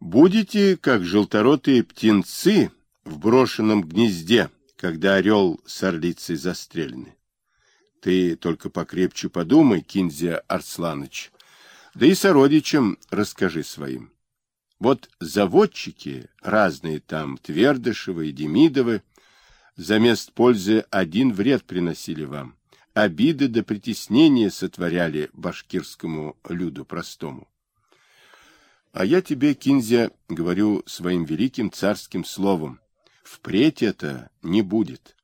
Будете, как желторотые птенцы в брошенном гнезде, когда орел с орлицей застрелены. Ты только покрепче подумай, Кинзия Арсланыч, да и сородичам расскажи своим. Вот заводчики, разные там, Твердышевы и Демидовы, за мест пользы один вред приносили вам, обиды до притеснения сотворяли башкирскому люду простому. А я тебе, Кинзя, говорю своим великим царским словом, впредь это не будет.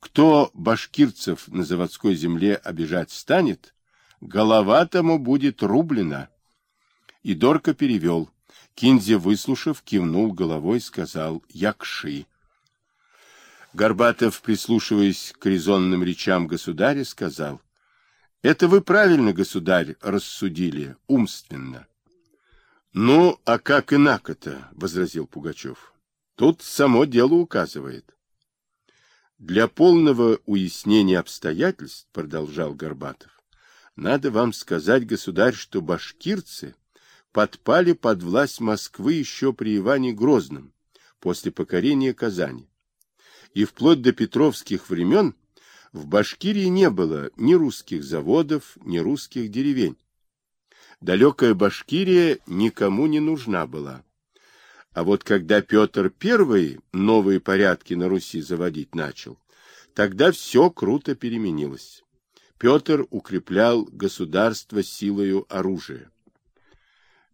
Кто башкирцев на заводской земле обижать станет, голова тому будет рублена. И Дорка перевел. Кинзе, выслушав, кивнул головой, сказал «Якши». Горбатов, прислушиваясь к резонным речам государя, сказал «Это вы правильно, государь, рассудили, умственно». «Ну, а как инако-то?» — возразил Пугачев. «Тут само дело указывает». «Для полного уяснения обстоятельств, — продолжал Горбатов, — надо вам сказать, государь, что башкирцы подпали под власть Москвы еще при Иване Грозном, после покорения Казани. И вплоть до петровских времен в Башкирии не было ни русских заводов, ни русских деревень далекая Башкирия никому не нужна была. А вот когда Петр I новые порядки на Руси заводить начал, тогда все круто переменилось. Петр укреплял государство силою оружия.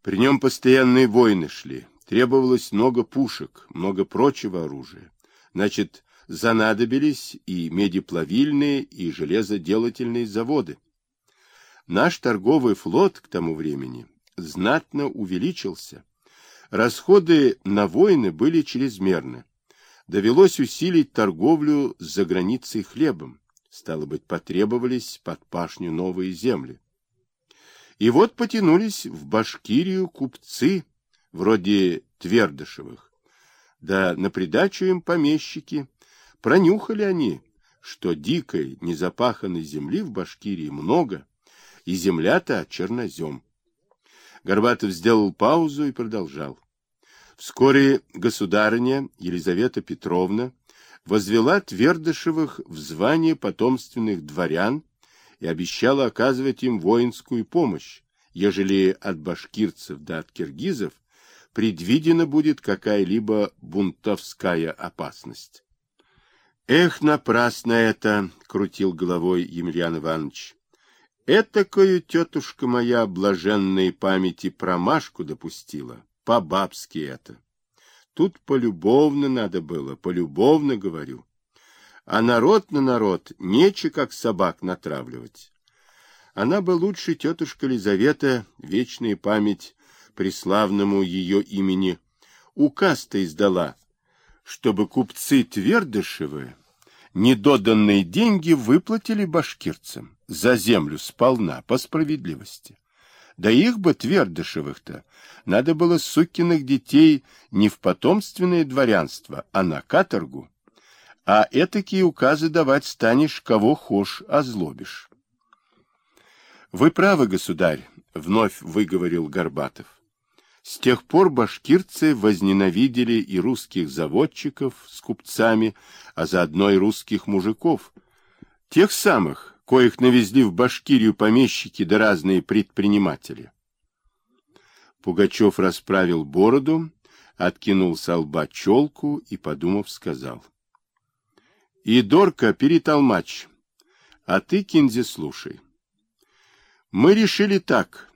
При нем постоянные войны шли, требовалось много пушек, много прочего оружия. Значит, занадобились и медиплавильные, и железоделательные заводы. Наш торговый флот к тому времени знатно увеличился. Расходы на войны были чрезмерны. Довелось усилить торговлю за границей хлебом. Стало быть, потребовались под пашню новые земли. И вот потянулись в Башкирию купцы, вроде Твердышевых. Да на придачу им помещики. Пронюхали они, что дикой, незапаханной земли в Башкирии много, и земля-то чернозем. Горбатов сделал паузу и продолжал. Вскоре государыня Елизавета Петровна возвела Твердышевых в звание потомственных дворян и обещала оказывать им воинскую помощь, ежели от башкирцев да от киргизов предвидена будет какая-либо бунтовская опасность. «Эх, напрасно это!» — крутил головой Емельян Иванович. Этакую тетушка моя блаженной памяти промашку допустила. По-бабски это. Тут полюбовно надо было, полюбовно говорю. А народ на народ нече как собак натравливать. Она бы лучше, тетушка Лизавета, вечная память преславному ее имени, указ-то издала, чтобы купцы Твердышевы недоданные деньги выплатили башкирцам за землю сполна, по справедливости. Да их бы, Твердышевых-то, надо было сукиных детей не в потомственное дворянство, а на каторгу. А этакие указы давать станешь, кого хошь, озлобишь. — Вы правы, государь, — вновь выговорил Горбатов. С тех пор башкирцы возненавидели и русских заводчиков с купцами, а заодно и русских мужиков, тех самых, коих навезли в Башкирию помещики да разные предприниматели. Пугачев расправил бороду, откинул со лба челку и, подумав, сказал. — Идорка, перетолмач, а ты, Кинзи, слушай. Мы решили так —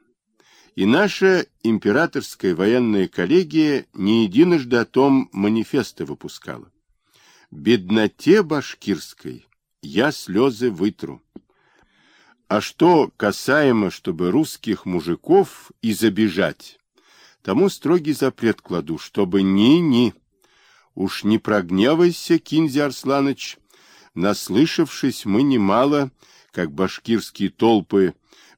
и наша императорская военная коллегия не единожды о том манифесты выпускала. Бедноте башкирской я слезы вытру. А что касаемо, чтобы русских мужиков и забежать, тому строгий запрет кладу, чтобы ни-ни. Уж не прогневайся, Кинзи Арсланыч, наслышавшись мы немало, как башкирские толпы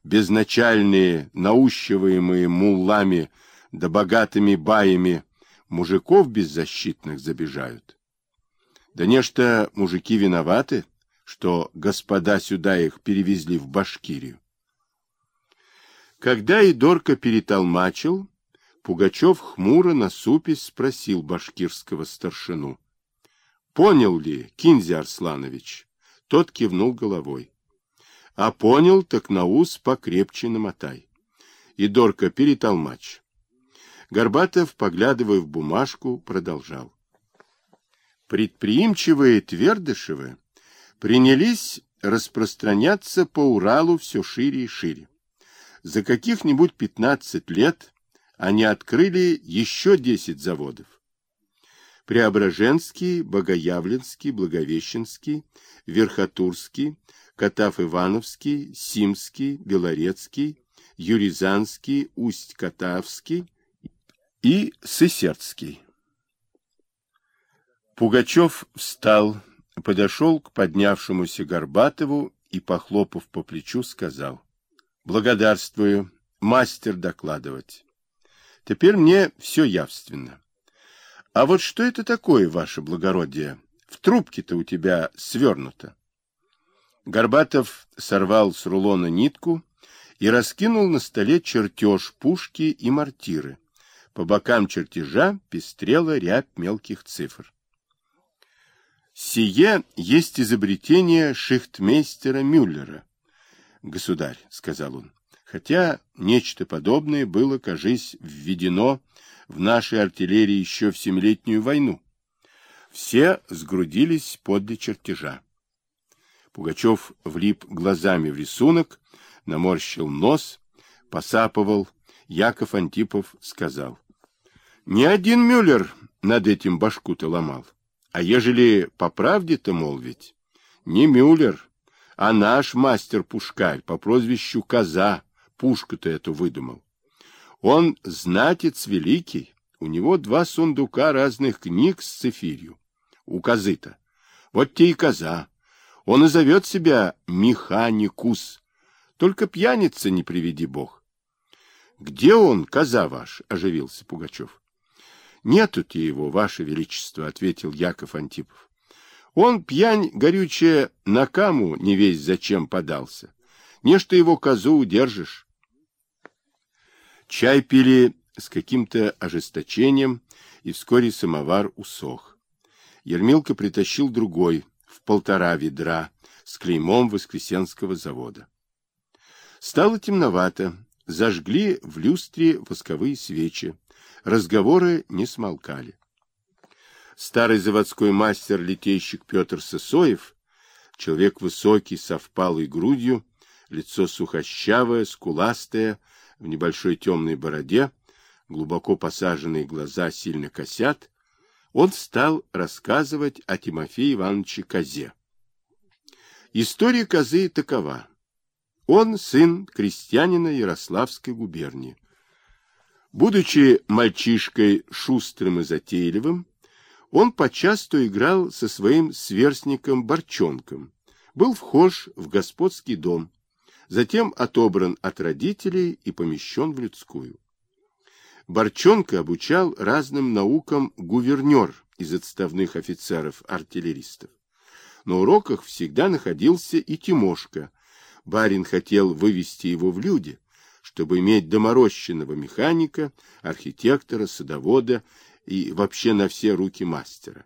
безначальные, наущиваемые муллами да богатыми баями, мужиков беззащитных забежают. Да нечто мужики виноваты, что господа сюда их перевезли в Башкирию. Когда Идорка перетолмачил, Пугачев хмуро насупясь спросил башкирского старшину. — Понял ли, Кинзи Арсланович? Тот кивнул головой. — А понял, так на ус покрепче намотай. И Дорка перетолмач. Горбатов, поглядывая в бумажку, продолжал. Предприимчивые Твердышевы принялись распространяться по Уралу все шире и шире. За каких-нибудь 15 лет они открыли еще 10 заводов. Преображенский, Богоявленский, Благовещенский, Верхотурский, Катав-Ивановский, Симский, Белорецкий, Юризанский, Усть-Катавский и Сысердский. Пугачев встал, подошел к поднявшемуся Горбатову и, похлопав по плечу, сказал, «Благодарствую, мастер докладывать. Теперь мне все явственно. А вот что это такое, ваше благородие? В трубке-то у тебя свернуто». Горбатов сорвал с рулона нитку и раскинул на столе чертеж пушки и мортиры. По бокам чертежа пестрела рябь мелких цифр. Сие есть изобретение шихтмейстера Мюллера, государь, — сказал он, — хотя нечто подобное было, кажись, введено в нашей артиллерии еще в Семилетнюю войну. Все сгрудились подле чертежа. Пугачев влип глазами в рисунок, наморщил нос, посапывал. Яков Антипов сказал. — Не один Мюллер над этим башку-то ломал. А ежели по правде-то молвить, не Мюллер, а наш мастер-пушкарь по прозвищу Коза пушку-то эту выдумал. Он знатец великий, у него два сундука разных книг с цифирью. У Козы-то. Вот те и Коза. Он и зовет себя Механикус. Только пьяница не приведи бог. — Где он, Коза ваш? — оживился Пугачев. Нету-те его, ваше величество, — ответил Яков Антипов. Он, пьянь горючая, на каму не весь зачем подался. Не что его козу удержишь. Чай пили с каким-то ожесточением, и вскоре самовар усох. Ермилка притащил другой, полтора ведра, с клеймом Воскресенского завода. Стало темновато, зажгли в люстре восковые свечи, Разговоры не смолкали. Старый заводской мастер-литейщик Петр Сысоев, человек высокий, со впалой грудью, лицо сухощавое, скуластое, в небольшой темной бороде, глубоко посаженные глаза сильно косят, он стал рассказывать о Тимофее Ивановиче Козе. История Козы такова. Он сын крестьянина Ярославской губернии. Будучи мальчишкой шустрым и затейливым, он почасту играл со своим сверстником Борчонком, был вхож в господский дом, затем отобран от родителей и помещен в людскую. Борчонка обучал разным наукам гувернер из отставных офицеров-артиллеристов. На уроках всегда находился и Тимошка. Барин хотел вывести его в люди, чтобы иметь доморощенного механика, архитектора, садовода и вообще на все руки мастера.